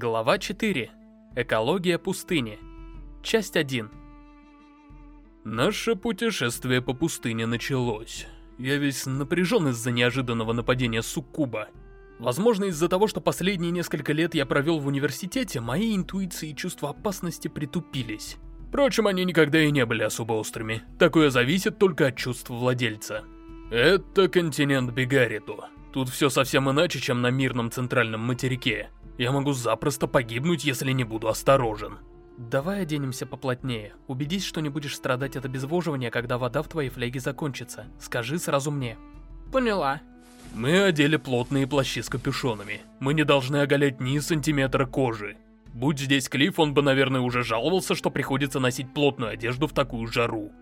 Глава 4. Экология пустыни. Часть 1. Наше путешествие по пустыне началось. Я весь напряжен из-за неожиданного нападения суккуба. Возможно, из-за того, что последние несколько лет я провел в университете, мои интуиции и чувства опасности притупились. Впрочем, они никогда и не были особо острыми. Такое зависит только от чувств владельца. Это континент Бигариту. Тут все совсем иначе, чем на мирном центральном материке. Я могу запросто погибнуть, если не буду осторожен. Давай оденемся поплотнее. Убедись, что не будешь страдать от обезвоживания, когда вода в твоей фляге закончится. Скажи сразу мне. Поняла. Мы одели плотные плащи с капюшонами. Мы не должны оголять ни сантиметра кожи. Будь здесь Клифф, он бы, наверное, уже жаловался, что приходится носить плотную одежду в такую жару.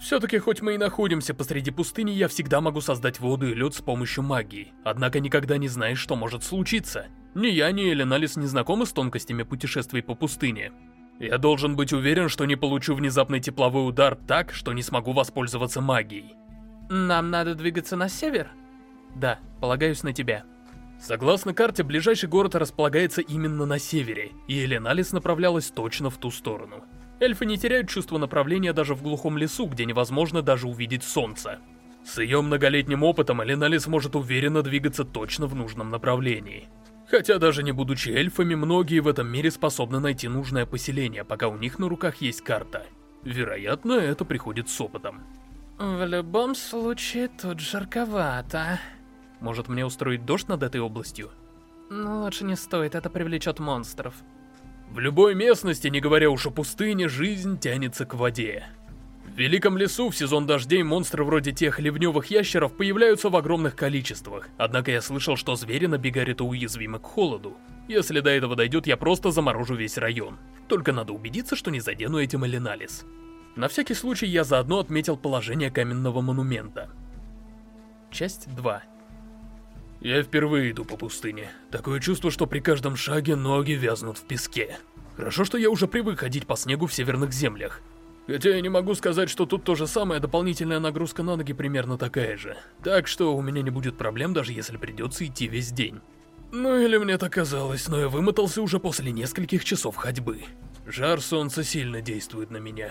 Все-таки, хоть мы и находимся посреди пустыни, я всегда могу создать воду и лед с помощью магии. Однако никогда не знаешь, что может случиться. Ни я, ни Эленалис не знакомы с тонкостями путешествий по пустыне. Я должен быть уверен, что не получу внезапный тепловой удар так, что не смогу воспользоваться магией. Нам надо двигаться на север? Да, полагаюсь на тебя. Согласно карте, ближайший город располагается именно на севере, и Эленалис направлялась точно в ту сторону. Эльфы не теряют чувство направления даже в глухом лесу, где невозможно даже увидеть солнце. С ее многолетним опытом Эленалис может уверенно двигаться точно в нужном направлении. Хотя даже не будучи эльфами, многие в этом мире способны найти нужное поселение, пока у них на руках есть карта. Вероятно, это приходит с опытом. В любом случае, тут жарковато. Может мне устроить дождь над этой областью? Ну, лучше не стоит, это привлечет монстров. В любой местности, не говоря уж о пустыне, жизнь тянется к воде. В Великом лесу в сезон дождей монстры вроде тех ливневых ящеров появляются в огромных количествах. Однако я слышал, что звери на Бигаре-то уязвимы к холоду. Если до этого дойдет, я просто заморожу весь район. Только надо убедиться, что не задену этим Эленалис. На всякий случай я заодно отметил положение каменного монумента. Часть 2. Я впервые иду по пустыне. Такое чувство, что при каждом шаге ноги вязнут в песке. Хорошо, что я уже привык ходить по снегу в северных землях. Хотя я не могу сказать, что тут то же самое, дополнительная нагрузка на ноги примерно такая же. Так что у меня не будет проблем, даже если придется идти весь день. Ну или мне так казалось, но я вымотался уже после нескольких часов ходьбы. Жар солнца сильно действует на меня.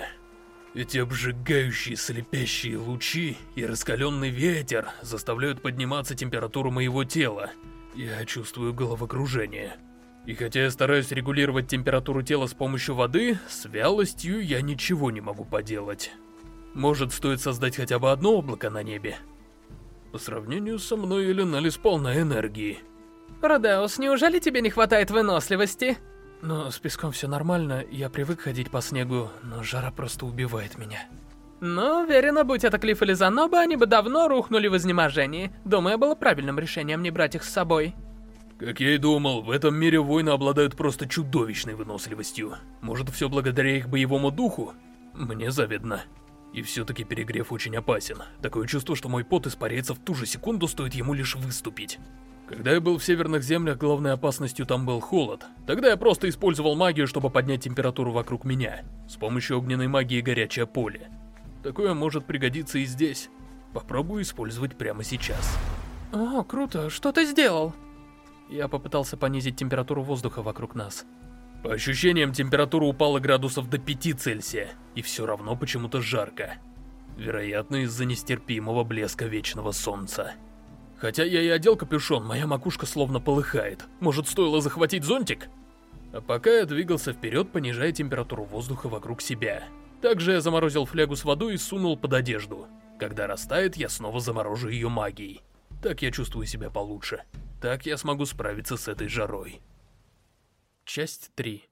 Эти обжигающие слепящие лучи и раскаленный ветер заставляют подниматься температуру моего тела. Я чувствую головокружение. И хотя я стараюсь регулировать температуру тела с помощью воды, с вялостью я ничего не могу поделать. Может, стоит создать хотя бы одно облако на небе? По сравнению со мной Эленалис полна энергии. Родеус, неужели тебе не хватает выносливости? Но с песком все нормально, я привык ходить по снегу, но жара просто убивает меня. Ну, уверена, будь это Клифф или Заноба, они бы давно рухнули в изнеможении. Думаю, было правильным решением не брать их с собой. Как я и думал, в этом мире воины обладают просто чудовищной выносливостью. Может, все благодаря их боевому духу? Мне завидно. И все-таки перегрев очень опасен. Такое чувство, что мой пот испаряется в ту же секунду, стоит ему лишь выступить. Когда я был в северных землях, главной опасностью там был холод. Тогда я просто использовал магию, чтобы поднять температуру вокруг меня. С помощью огненной магии горячее поле. Такое может пригодиться и здесь. Попробую использовать прямо сейчас. О, круто, что ты сделал? Я попытался понизить температуру воздуха вокруг нас. По ощущениям, температура упала градусов до 5 Цельсия, и все равно почему-то жарко. Вероятно, из-за нестерпимого блеска вечного солнца. Хотя я и одел капюшон, моя макушка словно полыхает. Может, стоило захватить зонтик? А пока я двигался вперед, понижая температуру воздуха вокруг себя. Также я заморозил флягу с водой и сунул под одежду. Когда растает, я снова заморожу ее магией. Так я чувствую себя получше. Так я смогу справиться с этой жарой. Часть 3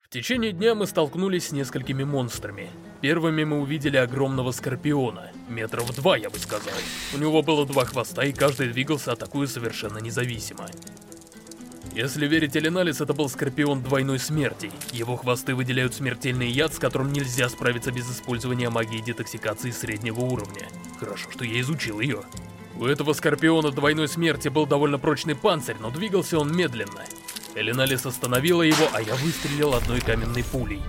В течение дня мы столкнулись с несколькими монстрами. Первыми мы увидели огромного скорпиона, метров два, я бы сказал. У него было два хвоста, и каждый двигался, атакуя совершенно независимо. Если верить Эленалис, это был скорпион двойной смерти. Его хвосты выделяют смертельный яд, с которым нельзя справиться без использования магии детоксикации среднего уровня. Хорошо, что я изучил ее. У этого скорпиона двойной смерти был довольно прочный панцирь, но двигался он медленно. Эленалис остановила его, а я выстрелил одной каменной пулей.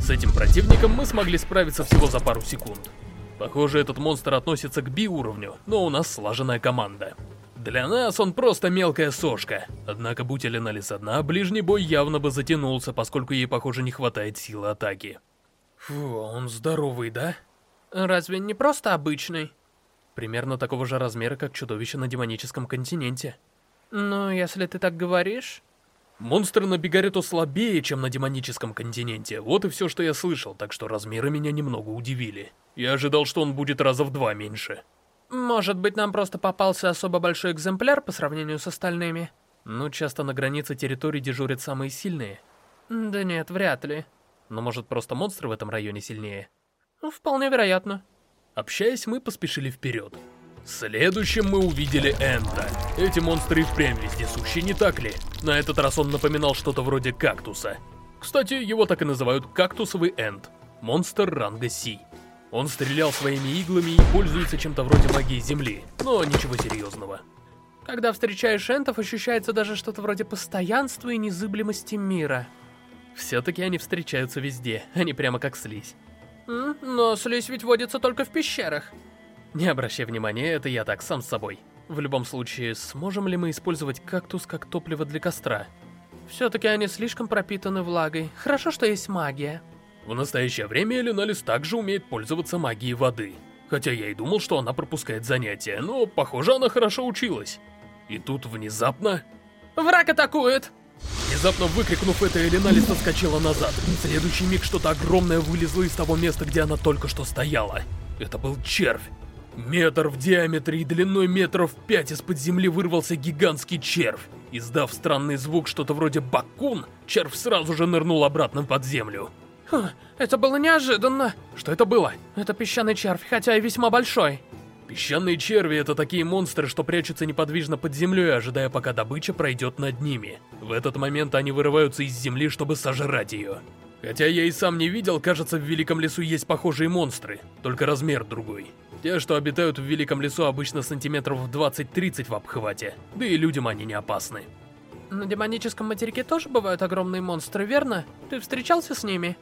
С этим противником мы смогли справиться всего за пару секунд. Похоже, этот монстр относится к би-уровню, но у нас слаженная команда. Для нас он просто мелкая сошка. Однако, будь Эленалис одна, ближний бой явно бы затянулся, поскольку ей, похоже, не хватает силы атаки. Фу, он здоровый, да? Разве не просто обычный? Примерно такого же размера, как чудовище на демоническом континенте. Ну, если ты так говоришь... Монстры на Бигарето слабее, чем на демоническом континенте. Вот и все, что я слышал, так что размеры меня немного удивили. Я ожидал, что он будет раза в два меньше. Может быть, нам просто попался особо большой экземпляр по сравнению с остальными? Ну, часто на границе территории дежурят самые сильные. Да нет, вряд ли. Но может просто монстры в этом районе сильнее? Вполне вероятно. Общаясь, мы поспешили вперед. Следующим мы увидели Энта. Эти монстры и впрямь вездесущие, не так ли? На этот раз он напоминал что-то вроде кактуса. Кстати, его так и называют кактусовый Энт. Монстр ранга Си. Он стрелял своими иглами и пользуется чем-то вроде магии Земли, но ничего серьезного. Когда встречаешь энтов, ощущается даже что-то вроде постоянства и незыблемости мира. Все-таки они встречаются везде, они прямо как слизь. Но слизь ведь водится только в пещерах. Не обращай внимания, это я так, сам с собой. В любом случае, сможем ли мы использовать кактус как топливо для костра? Все-таки они слишком пропитаны влагой. Хорошо, что есть магия. В настоящее время Эленалис также умеет пользоваться магией воды. Хотя я и думал, что она пропускает занятия, но, похоже, она хорошо училась. И тут внезапно... Враг атакует! Внезапно выкрикнув это, Эленалис отскочила назад. В следующий миг что-то огромное вылезло из того места, где она только что стояла. Это был червь. Метр в диаметре и длиной метров пять из-под земли вырвался гигантский червь. Издав странный звук, что-то вроде бакун, червь сразу же нырнул обратно под землю. Хм, это было неожиданно. Что это было? Это песчаный червь, хотя и весьма большой. Песчаные черви — это такие монстры, что прячутся неподвижно под землей, ожидая, пока добыча пройдет над ними. В этот момент они вырываются из земли, чтобы сожрать ее. Хотя я и сам не видел, кажется, в Великом лесу есть похожие монстры, только размер другой. Те, что обитают в Великом лесу, обычно сантиметров 20-30 в обхвате, да и людям они не опасны. На демоническом материке тоже бывают огромные монстры, верно? Ты встречался с ними?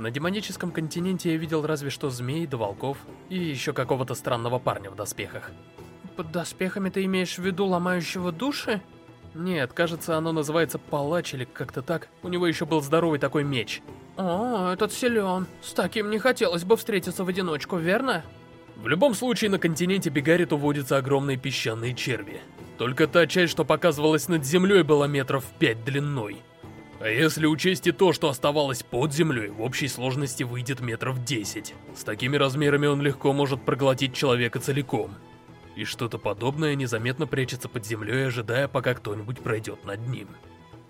На демоническом континенте я видел разве что змей да волков и еще какого-то странного парня в доспехах. Под доспехами ты имеешь в виду ломающего души? Нет, кажется, оно называется палач или как-то так. У него еще был здоровый такой меч. О, этот силен. С таким не хотелось бы встретиться в одиночку, верно? В любом случае, на континенте Бегарит уводятся огромные песчаные черви. Только та часть, что показывалась над землей, была метров пять длиной. А если учесть и то, что оставалось под землей, в общей сложности выйдет метров 10. С такими размерами он легко может проглотить человека целиком. И что-то подобное незаметно прячется под землей, ожидая, пока кто-нибудь пройдет над ним.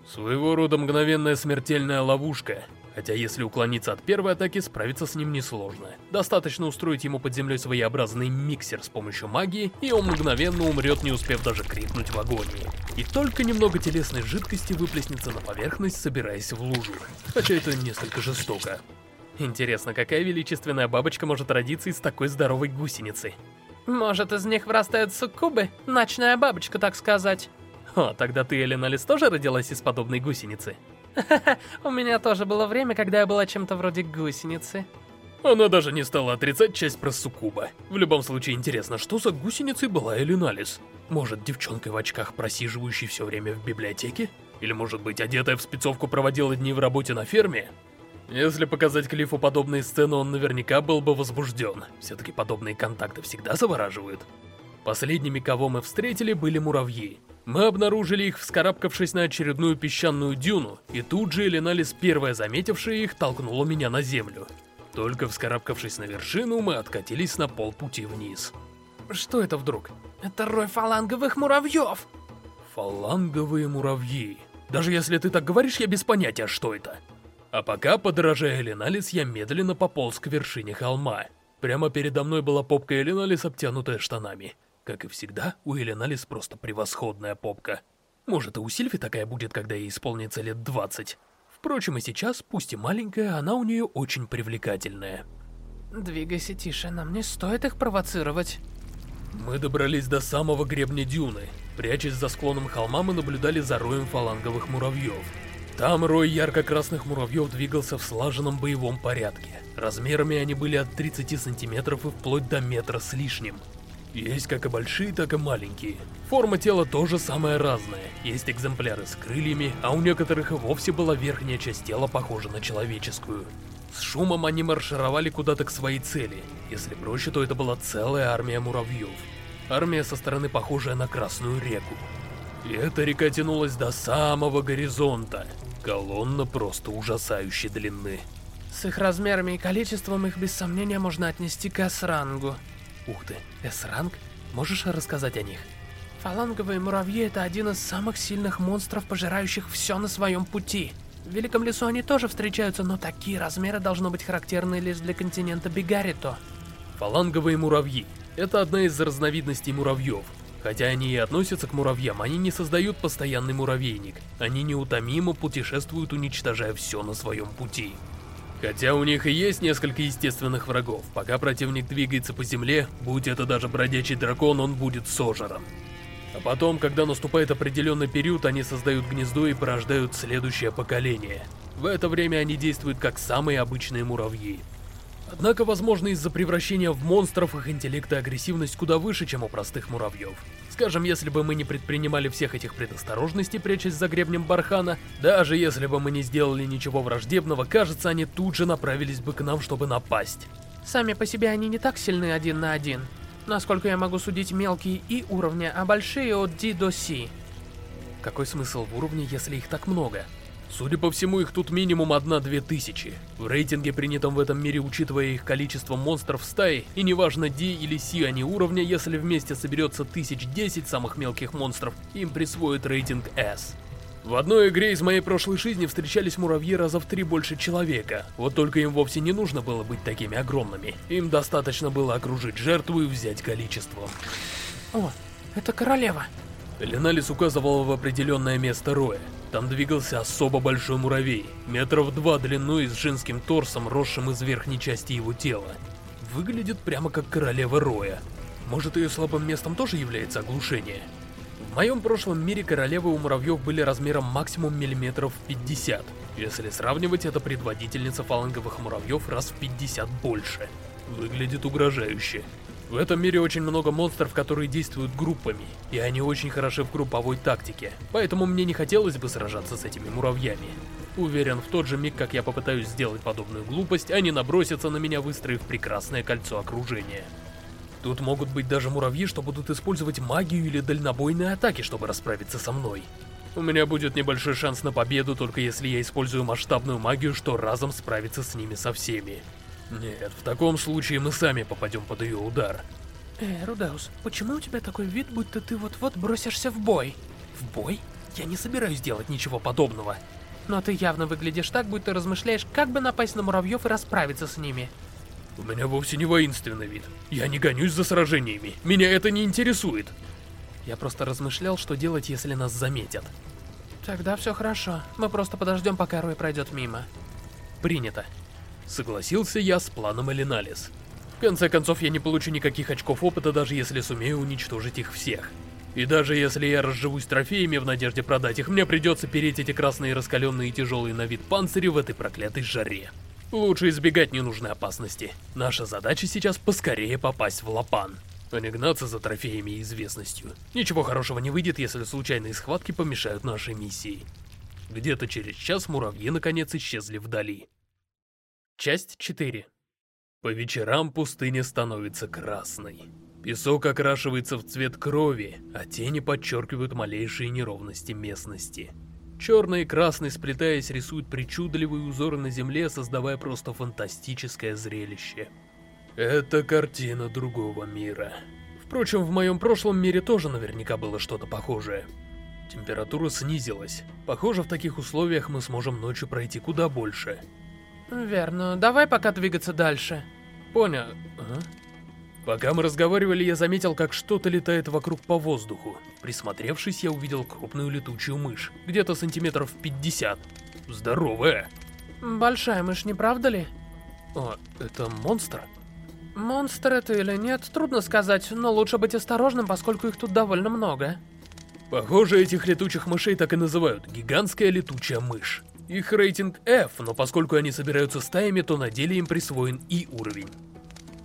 Своего рода мгновенная смертельная ловушка. Хотя если уклониться от первой атаки, справиться с ним несложно. Достаточно устроить ему под землей своеобразный миксер с помощью магии, и он мгновенно умрет, не успев даже крикнуть в агонии. И только немного телесной жидкости выплеснется на поверхность, собираясь в лужу. Хотя это несколько жестоко. Интересно, какая величественная бабочка может родиться из такой здоровой гусеницы? Может, из них вырастают суккубы? Ночная бабочка, так сказать. О, тогда ты, Элена Лис, тоже родилась из подобной гусеницы? У меня тоже было время, когда я была чем-то вроде гусеницы. Она даже не стала отрицать часть про Сукуба. В любом случае, интересно, что за гусеницей была Элиналис? Может, девчонкой в очках, просиживающей все время в библиотеке? Или, может быть, одетая в спецовку проводила дни в работе на ферме? Если показать Клиффу подобные сцены, он наверняка был бы возбужден. Все-таки подобные контакты всегда завораживают. Последними, кого мы встретили, были муравьи. Мы обнаружили их, вскарабкавшись на очередную песчаную дюну, и тут же Эленалис, первая заметившая их, толкнула меня на землю. Только вскарабкавшись на вершину, мы откатились на полпути вниз. Что это вдруг? Это рой фаланговых муравьев! Фаланговые муравьи. Даже если ты так говоришь, я без понятия, что это. А пока, подражая Эленалис, я медленно пополз к вершине холма. Прямо передо мной была попка Эленалис, обтянутая штанами. Как и всегда, у Эленалис просто превосходная попка. Может, и у Сильфи такая будет, когда ей исполнится лет 20. Впрочем, и сейчас, пусть и маленькая, она у нее очень привлекательная. Двигайся тише, нам не стоит их провоцировать. Мы добрались до самого гребня дюны. Прячась за склоном холма, мы наблюдали за роем фаланговых муравьев. Там рой ярко-красных муравьев двигался в слаженном боевом порядке. Размерами они были от 30 сантиметров и вплоть до метра с лишним. Есть как и большие, так и маленькие. Форма тела тоже самая разная. Есть экземпляры с крыльями, а у некоторых и вовсе была верхняя часть тела похожа на человеческую. С шумом они маршировали куда-то к своей цели. Если проще, то это была целая армия муравьев. Армия со стороны похожая на Красную реку. И эта река тянулась до самого горизонта. Колонна просто ужасающей длины. С их размерами и количеством их без сомнения можно отнести к С-рангу. Ух ты, С-ранг? Можешь рассказать о них? Фаланговые муравьи — это один из самых сильных монстров, пожирающих все на своем пути. В Великом лесу они тоже встречаются, но такие размеры должно быть характерны лишь для континента Бигарито. Фаланговые муравьи — это одна из разновидностей муравьев. Хотя они и относятся к муравьям, они не создают постоянный муравейник. Они неутомимо путешествуют, уничтожая все на своем пути. Хотя у них и есть несколько естественных врагов, пока противник двигается по земле, будь это даже бродячий дракон, он будет сожран. А потом, когда наступает определенный период, они создают гнездо и порождают следующее поколение. В это время они действуют как самые обычные муравьи. Однако, возможно, из-за превращения в монстров их интеллект и агрессивность куда выше, чем у простых муравьев. Скажем, если бы мы не предпринимали всех этих предосторожностей, прячась за гребнем бархана, даже если бы мы не сделали ничего враждебного, кажется, они тут же направились бы к нам, чтобы напасть. Сами по себе они не так сильны один на один. Насколько я могу судить, мелкие И уровня, а большие от D до C. Какой смысл в уровне, если их так много? Судя по всему, их тут минимум одна-две тысячи. В рейтинге, принятом в этом мире, учитывая их количество монстров в стае, и неважно D или C они уровня, если вместе соберется тысяч десять самых мелких монстров, им присвоят рейтинг S. В одной игре из моей прошлой жизни встречались муравьи раза в три больше человека. Вот только им вовсе не нужно было быть такими огромными. Им достаточно было окружить жертву и взять количество. О, это королева. Леналис указывал в определенное место роя. Там двигался особо большой муравей, метров два длиной с женским торсом, росшим из верхней части его тела. Выглядит прямо как королева роя. Может, ее слабым местом тоже является оглушение? В моем прошлом мире королевы у муравьев были размером максимум миллиметров 50. Если сравнивать, это предводительница фаланговых муравьев раз в 50 больше. Выглядит угрожающе. В этом мире очень много монстров, которые действуют группами, и они очень хороши в групповой тактике, поэтому мне не хотелось бы сражаться с этими муравьями. Уверен, в тот же миг, как я попытаюсь сделать подобную глупость, они набросятся на меня, выстроив прекрасное кольцо окружения. Тут могут быть даже муравьи, что будут использовать магию или дальнобойные атаки, чтобы расправиться со мной. У меня будет небольшой шанс на победу, только если я использую масштабную магию, что разом справится с ними со всеми. Нет, в таком случае мы сами попадем под ее удар. Э, Рудеус, почему у тебя такой вид, будто ты вот-вот бросишься в бой? В бой? Я не собираюсь делать ничего подобного. Но ты явно выглядишь так, будто размышляешь, как бы напасть на муравьев и расправиться с ними. У меня вовсе не воинственный вид. Я не гонюсь за сражениями. Меня это не интересует. Я просто размышлял, что делать, если нас заметят. Тогда все хорошо. Мы просто подождем, пока Рой пройдет мимо. Принято. Согласился я с планом Элиналис. В конце концов, я не получу никаких очков опыта, даже если сумею уничтожить их всех. И даже если я разживусь трофеями в надежде продать их, мне придется переть эти красные раскаленные и тяжелые на вид панцири в этой проклятой жаре. Лучше избегать ненужной опасности. Наша задача сейчас поскорее попасть в Лапан, а не гнаться за трофеями и известностью. Ничего хорошего не выйдет, если случайные схватки помешают нашей миссии. Где-то через час муравьи наконец исчезли вдали. Часть 4 По вечерам пустыня становится красной. Песок окрашивается в цвет крови, а тени подчеркивают малейшие неровности местности. Черный и красный, сплетаясь, рисуют причудливые узоры на земле, создавая просто фантастическое зрелище. Это картина другого мира. Впрочем, в моем прошлом мире тоже наверняка было что-то похожее. Температура снизилась. Похоже, в таких условиях мы сможем ночью пройти куда больше. Верно. Давай пока двигаться дальше. Понял. Ага. Пока мы разговаривали, я заметил, как что-то летает вокруг по воздуху. Присмотревшись, я увидел крупную летучую мышь, где-то сантиметров 50. Здоровая. Большая мышь, не правда ли? О, это монстр? Монстр это или нет, трудно сказать, но лучше быть осторожным, поскольку их тут довольно много. Похоже, этих летучих мышей так и называют, гигантская летучая мышь. Их рейтинг F, но поскольку они собираются стаями, то на деле им присвоен И уровень.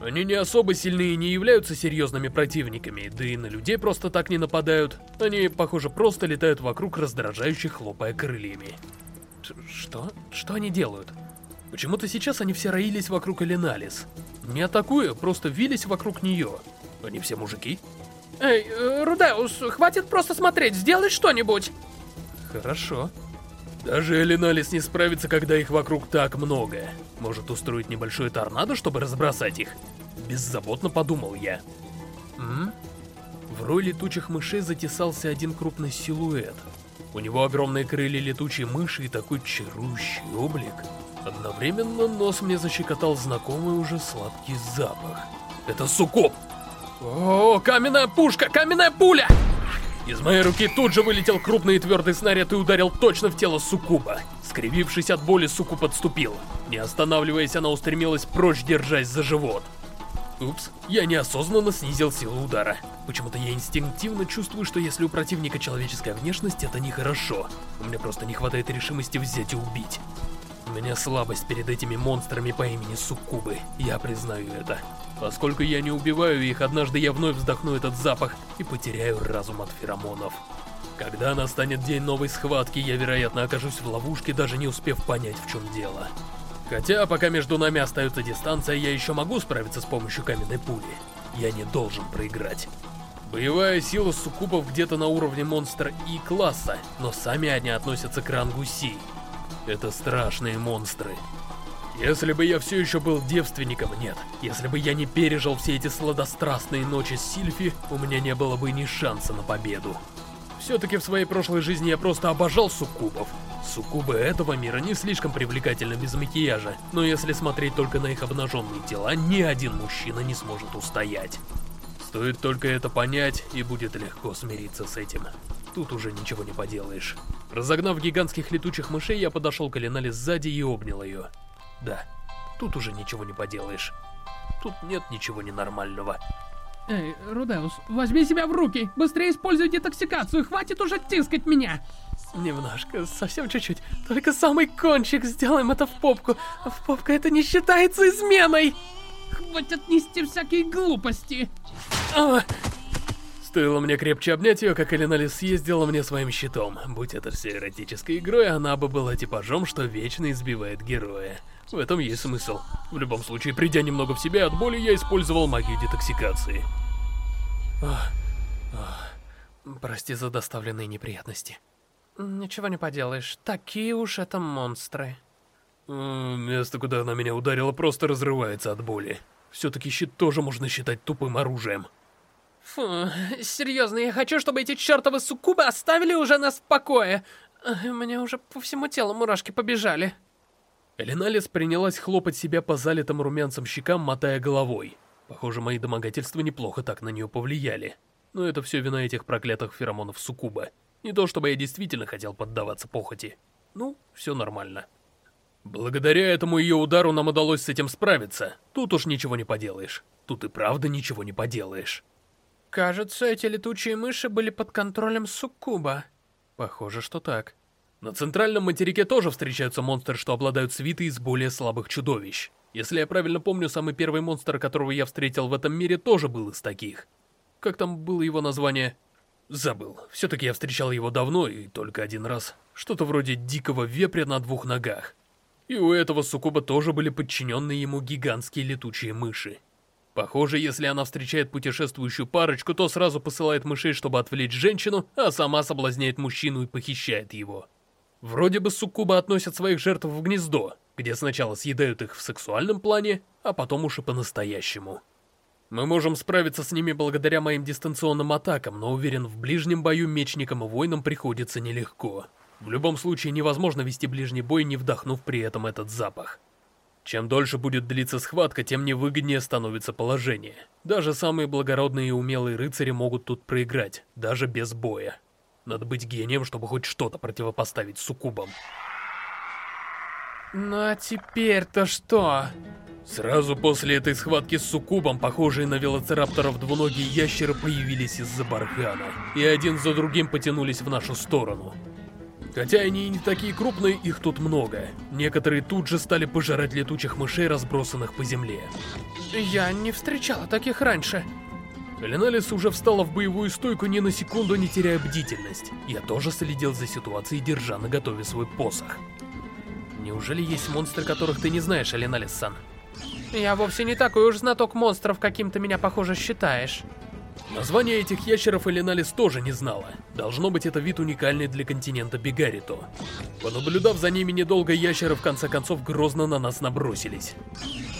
Они не особо сильные и не являются серьезными противниками, да и на людей просто так не нападают. Они, похоже, просто летают вокруг, раздражающе хлопая крыльями. Ш что? Что они делают? Почему-то сейчас они все роились вокруг Эленалис. Не атакуя, просто вились вокруг нее. Они все мужики? Эй, э, Рудеус, хватит просто смотреть, сделай что-нибудь! Хорошо. Даже Элиналис не справится, когда их вокруг так много. Может устроить небольшое торнадо, чтобы разбросать их? Беззаботно подумал я. М? В рой летучих мышей затесался один крупный силуэт. У него огромные крылья летучей мыши и такой чарующий облик. Одновременно нос мне защекотал знакомый уже сладкий запах. Это сукоп! О, каменная пушка, каменная пуля! Из моей руки тут же вылетел крупный и твердый снаряд и ударил точно в тело Сукуба. Скривившись от боли, Сукуб отступил. Не останавливаясь, она устремилась прочь, держась за живот. Упс, я неосознанно снизил силу удара. Почему-то я инстинктивно чувствую, что если у противника человеческая внешность, это нехорошо. У меня просто не хватает решимости взять и убить. У меня слабость перед этими монстрами по имени Суккубы, я признаю это. Поскольку я не убиваю их, однажды я вновь вздохну этот запах и потеряю разум от феромонов. Когда настанет день новой схватки, я, вероятно, окажусь в ловушке, даже не успев понять, в чем дело. Хотя, пока между нами остается дистанция, я еще могу справиться с помощью каменной пули. Я не должен проиграть. Боевая сила суккубов где-то на уровне монстра И-класса, но сами они относятся к рангу Си. Это страшные монстры. Если бы я все еще был девственником, нет. Если бы я не пережил все эти сладострастные ночи с Сильфи, у меня не было бы ни шанса на победу. Все-таки в своей прошлой жизни я просто обожал суккубов. Суккубы этого мира не слишком привлекательны без макияжа, но если смотреть только на их обнаженные тела, ни один мужчина не сможет устоять. Стоит только это понять, и будет легко смириться с этим. Тут уже ничего не поделаешь. Разогнав гигантских летучих мышей, я подошел к Эленале сзади и обнял ее. Да, тут уже ничего не поделаешь. Тут нет ничего ненормального. Эй, Рудеус, возьми себя в руки! Быстрее используй детоксикацию, хватит уже тискать меня! Немножко, совсем чуть-чуть. Только самый кончик, сделаем это в попку. В попка это не считается изменой! Хватит нести всякие глупости! А! Стоило мне крепче обнять ее, как Эленали съездила мне своим щитом. Будь это все эротической игрой, она бы была типажом, что вечно избивает героя. В этом есть смысл. В любом случае, придя немного в себя от боли, я использовал магию детоксикации. Ох, ох. Прости за доставленные неприятности. Ничего не поделаешь, такие уж это монстры. Место, куда она меня ударила, просто разрывается от боли. Все-таки щит тоже можно считать тупым оружием. Фу, серьезно, я хочу, чтобы эти чертовы суккубы оставили уже нас в покое. Мне уже по всему телу мурашки побежали. Элиналис принялась хлопать себя по залитым румянцем щекам, мотая головой. Похоже, мои домогательства неплохо так на нее повлияли. Но это все вина этих проклятых феромонов Сукуба. Не то чтобы я действительно хотел поддаваться похоти. Ну, все нормально. Благодаря этому ее удару нам удалось с этим справиться. Тут уж ничего не поделаешь. Тут и правда ничего не поделаешь. Кажется, эти летучие мыши были под контролем Суккуба. Похоже, что так. На центральном материке тоже встречаются монстры, что обладают свитой из более слабых чудовищ. Если я правильно помню, самый первый монстр, которого я встретил в этом мире, тоже был из таких. Как там было его название? Забыл. Все-таки я встречал его давно и только один раз. Что-то вроде дикого вепря на двух ногах. И у этого суккуба тоже были подчиненные ему гигантские летучие мыши. Похоже, если она встречает путешествующую парочку, то сразу посылает мышей, чтобы отвлечь женщину, а сама соблазняет мужчину и похищает его. Вроде бы суккубы относят своих жертв в гнездо, где сначала съедают их в сексуальном плане, а потом уж и по-настоящему. Мы можем справиться с ними благодаря моим дистанционным атакам, но уверен, в ближнем бою мечникам и воинам приходится нелегко. В любом случае невозможно вести ближний бой, не вдохнув при этом этот запах. Чем дольше будет длиться схватка, тем невыгоднее становится положение. Даже самые благородные и умелые рыцари могут тут проиграть, даже без боя. Надо быть гением, чтобы хоть что-то противопоставить суккубам. Ну а теперь-то что? Сразу после этой схватки с суккубом, похожие на велоцирапторов двуногие ящеры появились из-за бархана, и один за другим потянулись в нашу сторону. Хотя они и не такие крупные, их тут много. Некоторые тут же стали пожирать летучих мышей, разбросанных по земле. Я не встречала таких раньше. Леналис уже встала в боевую стойку, ни на секунду не теряя бдительность. Я тоже следил за ситуацией, держа на готове свой посох. Неужели есть монстры, которых ты не знаешь, Леналис-сан? Я вовсе не такой уж знаток монстров, каким ты меня, похоже, считаешь. Название этих ящеров Эленалис тоже не знала. Должно быть, это вид уникальный для континента Бигарито. Понаблюдав за ними недолго, ящеры в конце концов грозно на нас набросились.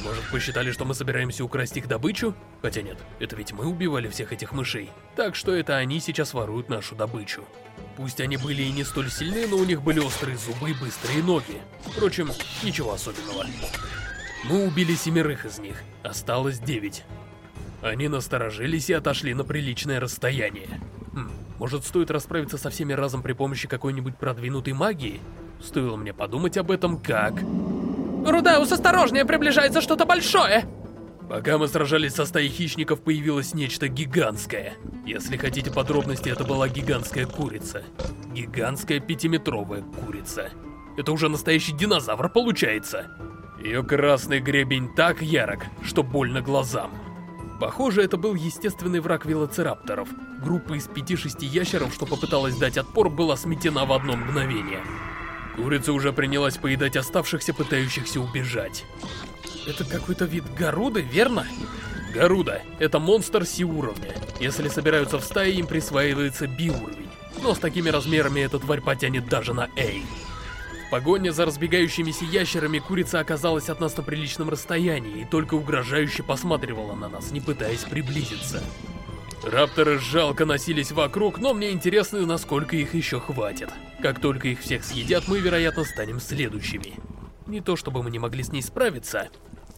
Может, посчитали, что мы собираемся украсть их добычу? Хотя нет, это ведь мы убивали всех этих мышей. Так что это они сейчас воруют нашу добычу. Пусть они были и не столь сильны, но у них были острые зубы и быстрые ноги. Впрочем, ничего особенного. Мы убили семерых из них, осталось девять. Они насторожились и отошли на приличное расстояние. Хм, может, стоит расправиться со всеми разом при помощи какой-нибудь продвинутой магии? Стоило мне подумать об этом, как... Рудеус, осторожнее, приближается что-то большое! Пока мы сражались со стаей хищников, появилось нечто гигантское. Если хотите подробности, это была гигантская курица. Гигантская пятиметровая курица. Это уже настоящий динозавр получается. Ее красный гребень так ярок, что больно глазам. Похоже, это был естественный враг велоцирапторов. Группа из пяти-шести ящеров, что попыталась дать отпор, была сметена в одно мгновение. Курица уже принялась поедать оставшихся, пытающихся убежать. Это какой-то вид Гаруды, верно? Гаруда — это монстр Си-уровня. Если собираются в стае, им присваивается Би-уровень. Но с такими размерами эта тварь потянет даже на A. В погоне за разбегающимися ящерами курица оказалась от нас на приличном расстоянии и только угрожающе посматривала на нас, не пытаясь приблизиться. Рапторы жалко носились вокруг, но мне интересно, насколько их еще хватит. Как только их всех съедят, мы, вероятно, станем следующими. Не то чтобы мы не могли с ней справиться.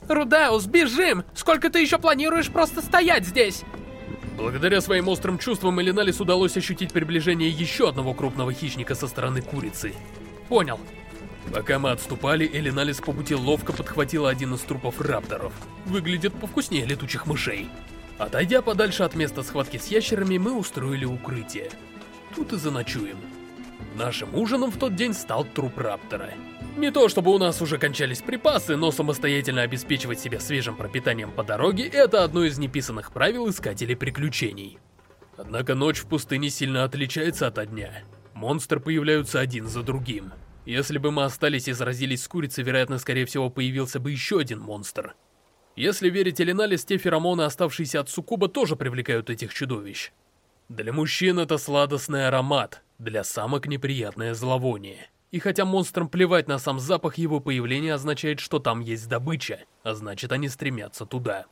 Рудеус, бежим! Сколько ты еще планируешь просто стоять здесь? Благодаря своим острым чувствам Элиналис удалось ощутить приближение еще одного крупного хищника со стороны курицы. Понял. Пока мы отступали, Элиналис по пути ловко подхватила один из трупов рапторов. Выглядит повкуснее летучих мышей. Отойдя подальше от места схватки с ящерами, мы устроили укрытие. Тут и заночуем. Нашим ужином в тот день стал труп раптора. Не то чтобы у нас уже кончались припасы, но самостоятельно обеспечивать себя свежим пропитанием по дороге – это одно из неписанных правил искателей приключений. Однако ночь в пустыне сильно отличается от дня. Монстры появляются один за другим. Если бы мы остались и заразились с курицей, вероятно, скорее всего, появился бы еще один монстр. Если верить Элиналис, те феромоны, оставшиеся от суккуба, тоже привлекают этих чудовищ. Для мужчин это сладостный аромат, для самок неприятное зловоние. И хотя монстрам плевать на сам запах, его появление означает, что там есть добыча, а значит они стремятся туда.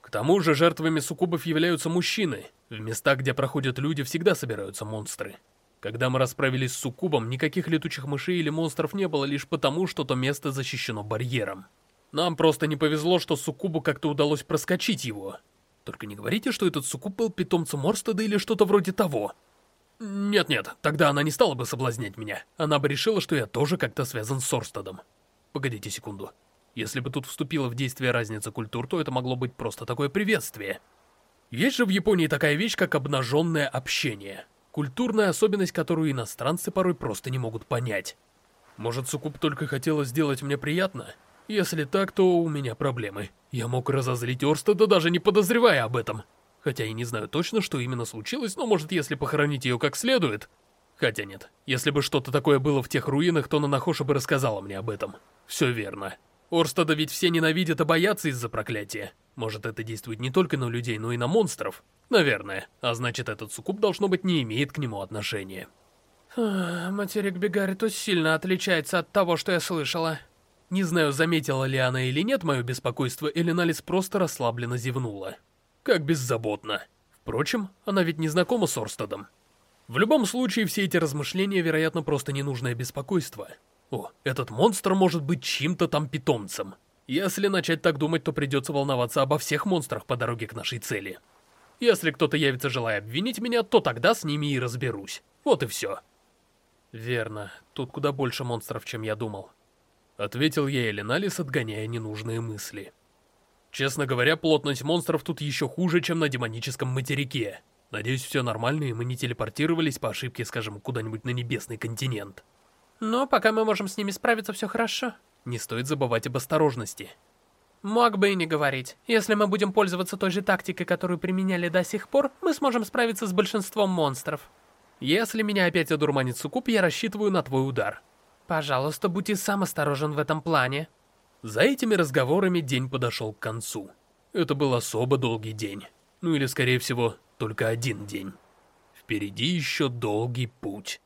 К тому же жертвами суккубов являются мужчины. В местах, где проходят люди, всегда собираются монстры. Когда мы расправились с суккубом, никаких летучих мышей или монстров не было лишь потому, что то место защищено барьером. Нам просто не повезло, что суккубу как-то удалось проскочить его. Только не говорите, что этот суккуб был питомцем Орстеда или что-то вроде того. Нет-нет, тогда она не стала бы соблазнять меня. Она бы решила, что я тоже как-то связан с Орстедом. Погодите секунду. Если бы тут вступила в действие разница культур, то это могло быть просто такое приветствие. Есть же в Японии такая вещь, как обнаженное общение. Культурная особенность, которую иностранцы порой просто не могут понять. Может, Сукуб только хотела сделать мне приятно? Если так, то у меня проблемы. Я мог разозлить Орстеда, даже не подозревая об этом. Хотя и не знаю точно, что именно случилось, но может, если похоронить ее как следует... Хотя нет, если бы что-то такое было в тех руинах, то Нанахоша бы рассказала мне об этом. Все верно. Орстеда ведь все ненавидят и боятся из-за проклятия. Может, это действует не только на людей, но и на монстров. Наверное. А значит, этот суккуб, должно быть, не имеет к нему отношения. Материк Бегаритус сильно отличается от того, что я слышала. Не знаю, заметила ли она или нет мое беспокойство, или Налис просто расслабленно зевнула. Как беззаботно. Впрочем, она ведь не знакома с Орстедом. В любом случае, все эти размышления, вероятно, просто ненужное беспокойство. О, этот монстр может быть чьим-то там питомцем. Если начать так думать, то придется волноваться обо всех монстрах по дороге к нашей цели. Если кто-то явится, желая обвинить меня, то тогда с ними и разберусь. Вот и все. Верно, тут куда больше монстров, чем я думал. Ответил я Элиналис, отгоняя ненужные мысли. Честно говоря, плотность монстров тут еще хуже, чем на демоническом материке. Надеюсь, все нормально, и мы не телепортировались по ошибке, скажем, куда-нибудь на небесный континент. Но пока мы можем с ними справиться, все хорошо. Не стоит забывать об осторожности. Мог бы и не говорить. Если мы будем пользоваться той же тактикой, которую применяли до сих пор, мы сможем справиться с большинством монстров. Если меня опять одурманит суккуб, я рассчитываю на твой удар. Пожалуйста, будь и сам осторожен в этом плане. За этими разговорами день подошел к концу. Это был особо долгий день. Ну или, скорее всего, только один день. Впереди еще долгий путь.